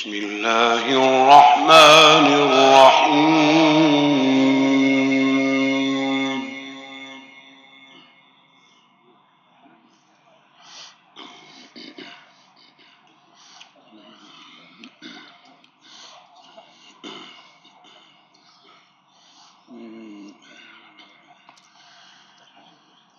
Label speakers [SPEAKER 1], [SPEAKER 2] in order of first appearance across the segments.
[SPEAKER 1] بسم الله الرحمن الرحيم.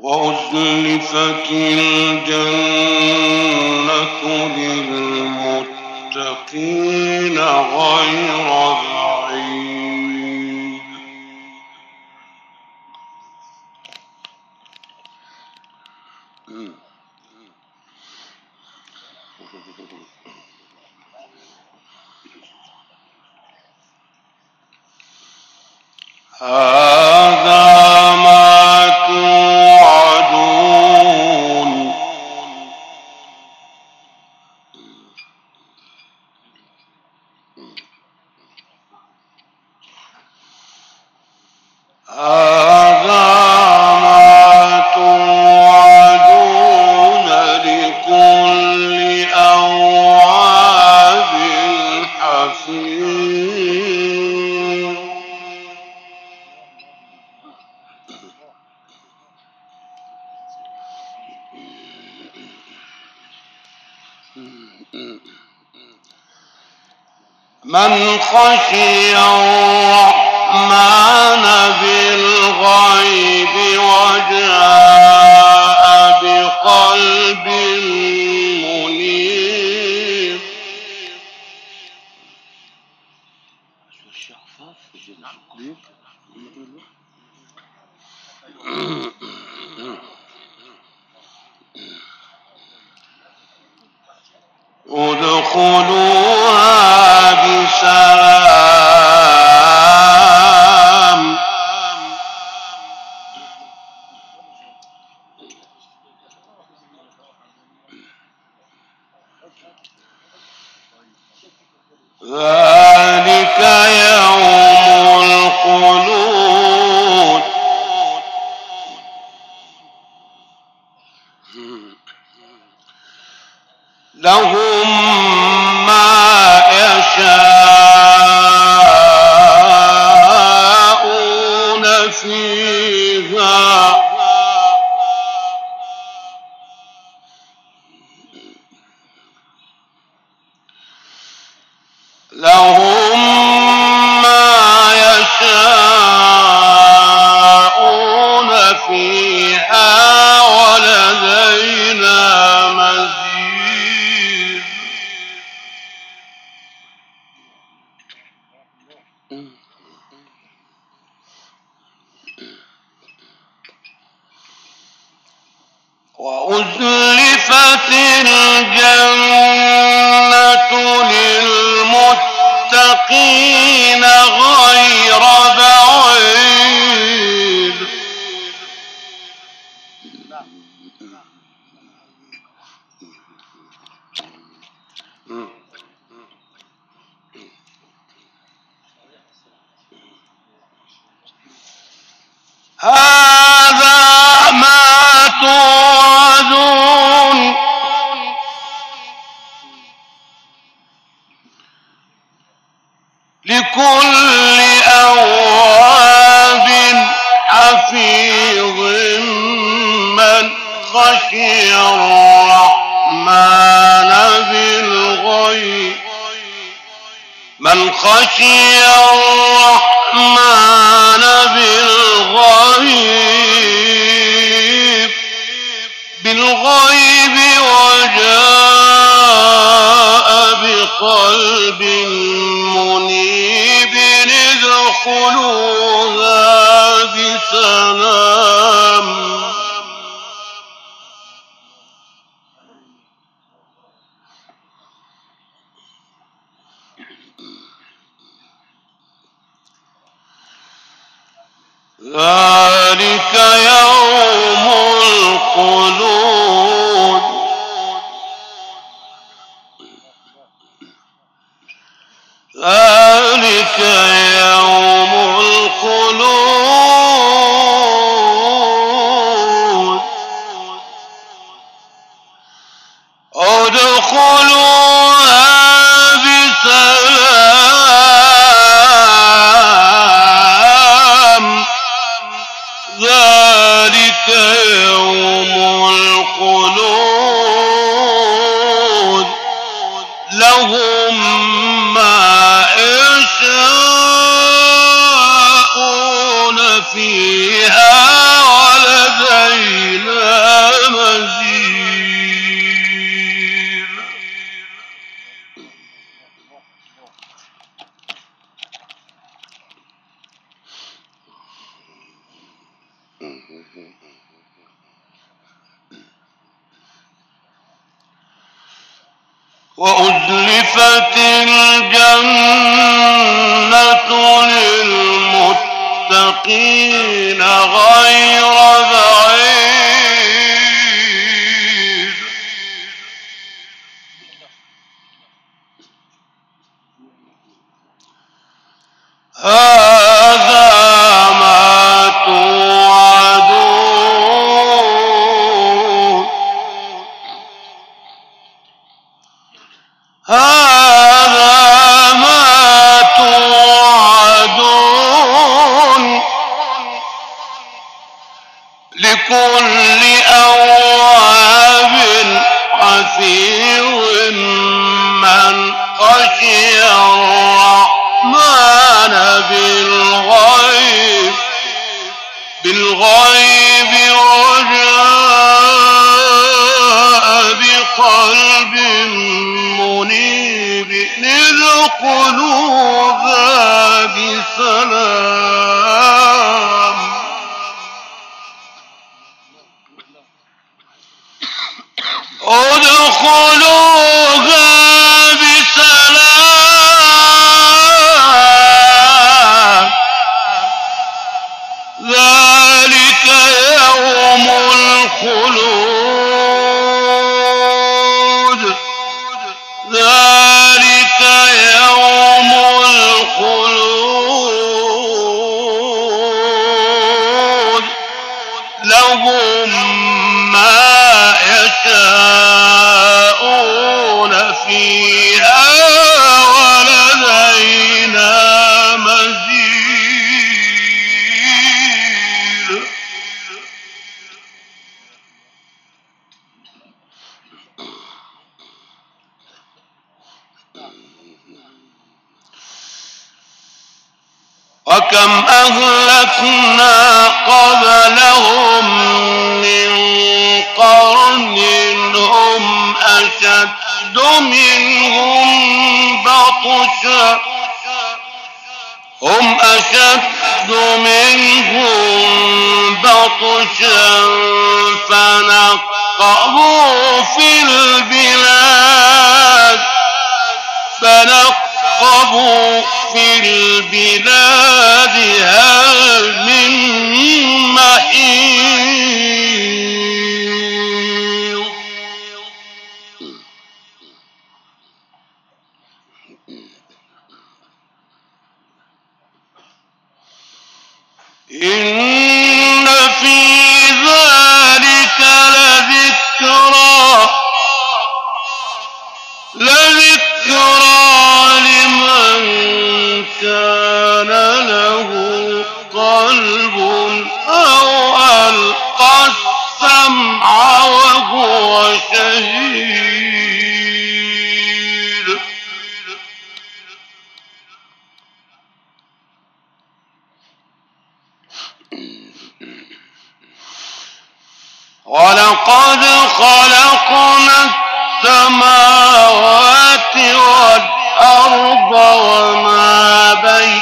[SPEAKER 1] وأزلفت الجنة للمتقين غير بعيد من خشي الرحمن بالغيب وجاء بقلب منيب ادخلوها بسلام لهم وأزلفت الجنة للمتقين غير ذلك للمتقين غير بعيد من خشي الرحمن بالغيب بالغيب وجاء بقلب منيب ادخلوها بسلام. ادخلوها وكم أهلكنا قبلهم من قرن هم أشد منهم بطشا هم أشد منهم بطشا فنقبوا في البلاد فنقبوا في البلاد هل من محيط. إن ولقد خلقنا السماوات والأرض وما بينهما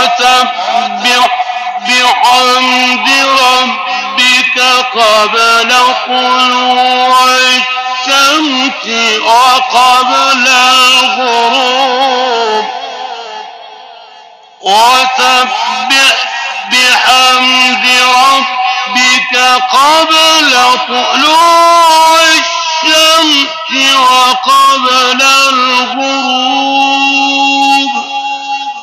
[SPEAKER 1] وسبح بحمد ربك قبل طلوع الشمس وقبل الغروب. وسبح بحمد ربك قبل طلوع الشمس وقبل الغروب.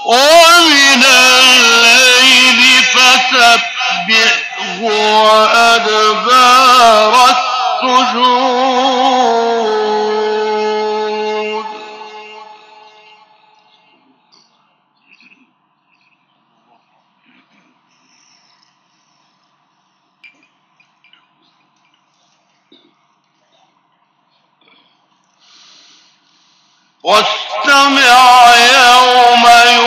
[SPEAKER 1] ومن الليل فسبحه وأدبار السجود. واستمع يوم يوم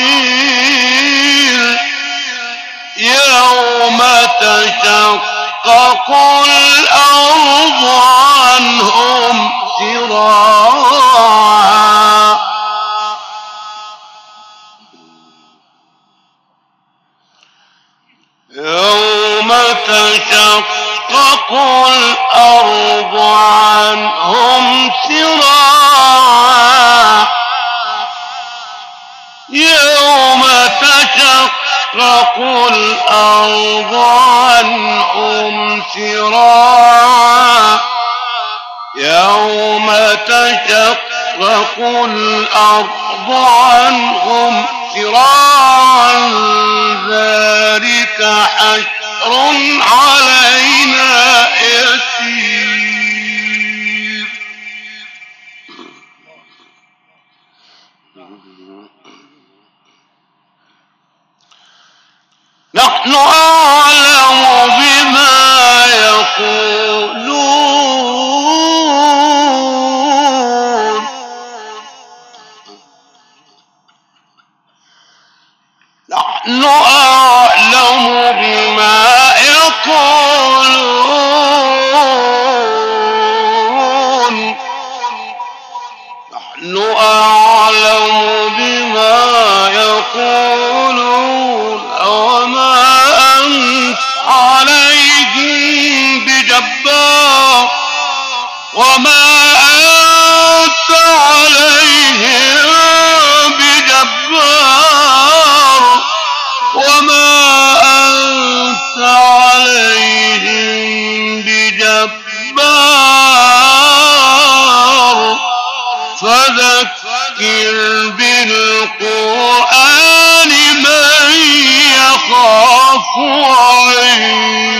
[SPEAKER 1] تشقق الأرض عنهم. تشقق الأرض عنهم سراعا. يوم تشقق الأرض عنهم سراعا ذلك حشر علينا. نحن أعلم بما يقولون. نحن أعلم بجبار فذكر بالقرآن من يخاف وعيد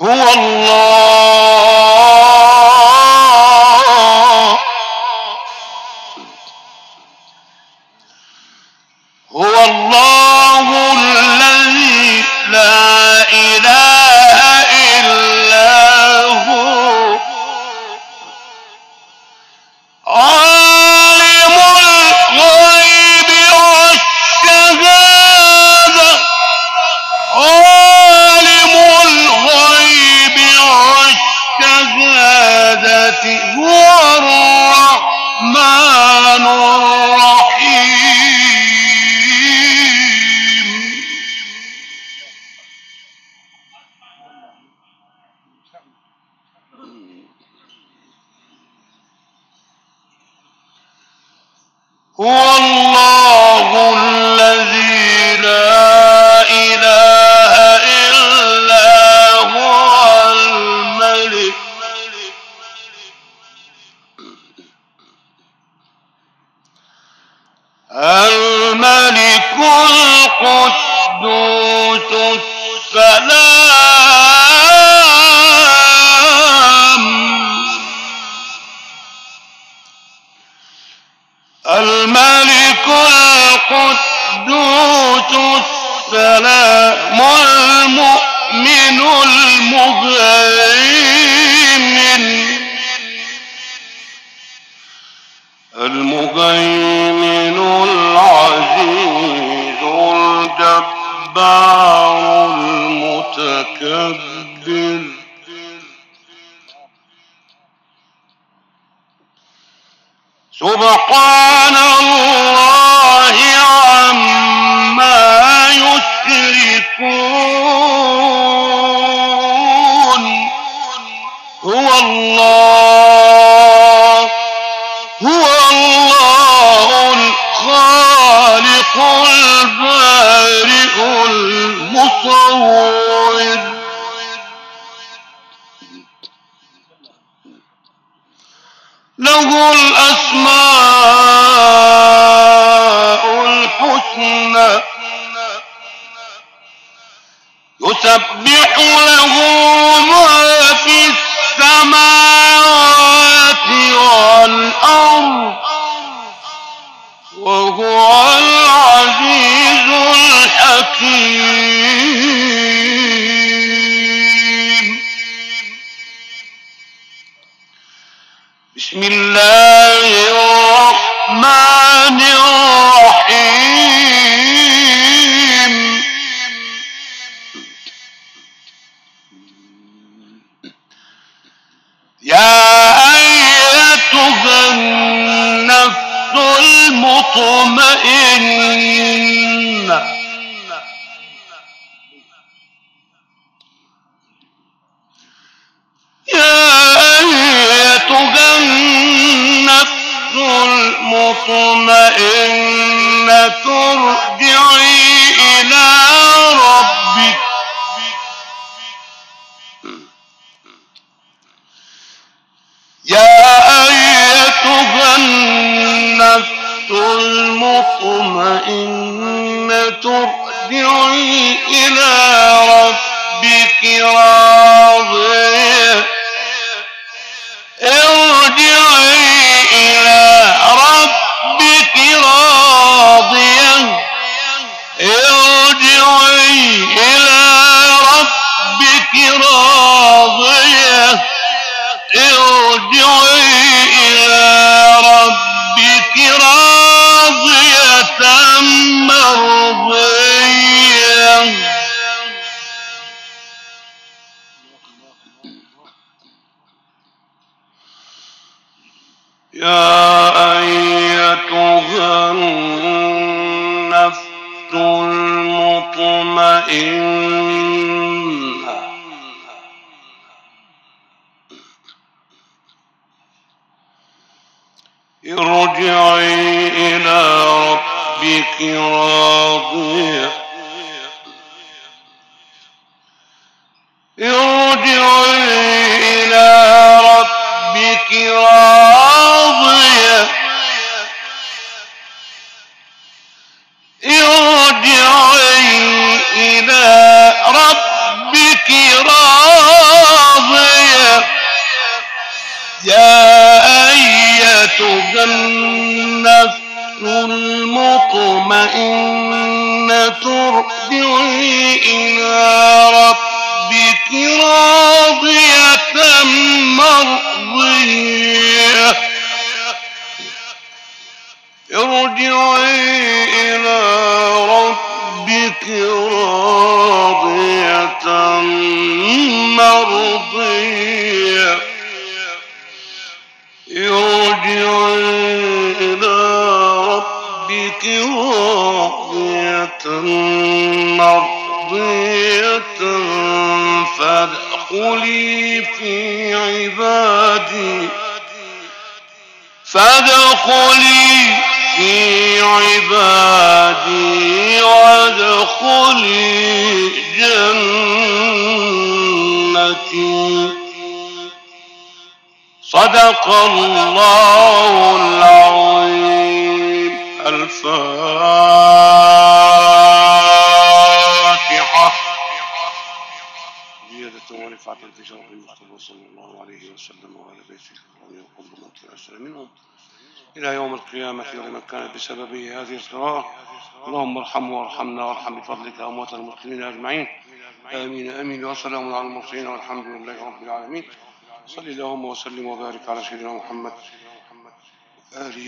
[SPEAKER 1] هو الله. الرحمن Hey. وهو العزيز الحكيم. المطمئنة يا أيتها النفس المطمئنة ارجعي. المطمئنة ارجعي إلى ربك راضية. ارجعي إلى ربك راضية. ارجعي ارجعي إلى ربك راضية. فادخلي في عبادي وادخلي جنتي. صدق الله العظيم. الفاتحة. شرف المصطفى صلى الله عليه وسلم وعلى بيته الكرام وكل من تأثر منهم. إلى يوم القيامة ولمن كانت بسببه هذه القراءة اللهم ارحمه وارحمنا وارحم بفضلك أموات المسلمين أجمعين. آمين آمين وسلام على المرسلين والحمد لله رب العالمين. صلى اللهم وسلم وبارك على سيدنا محمد. آله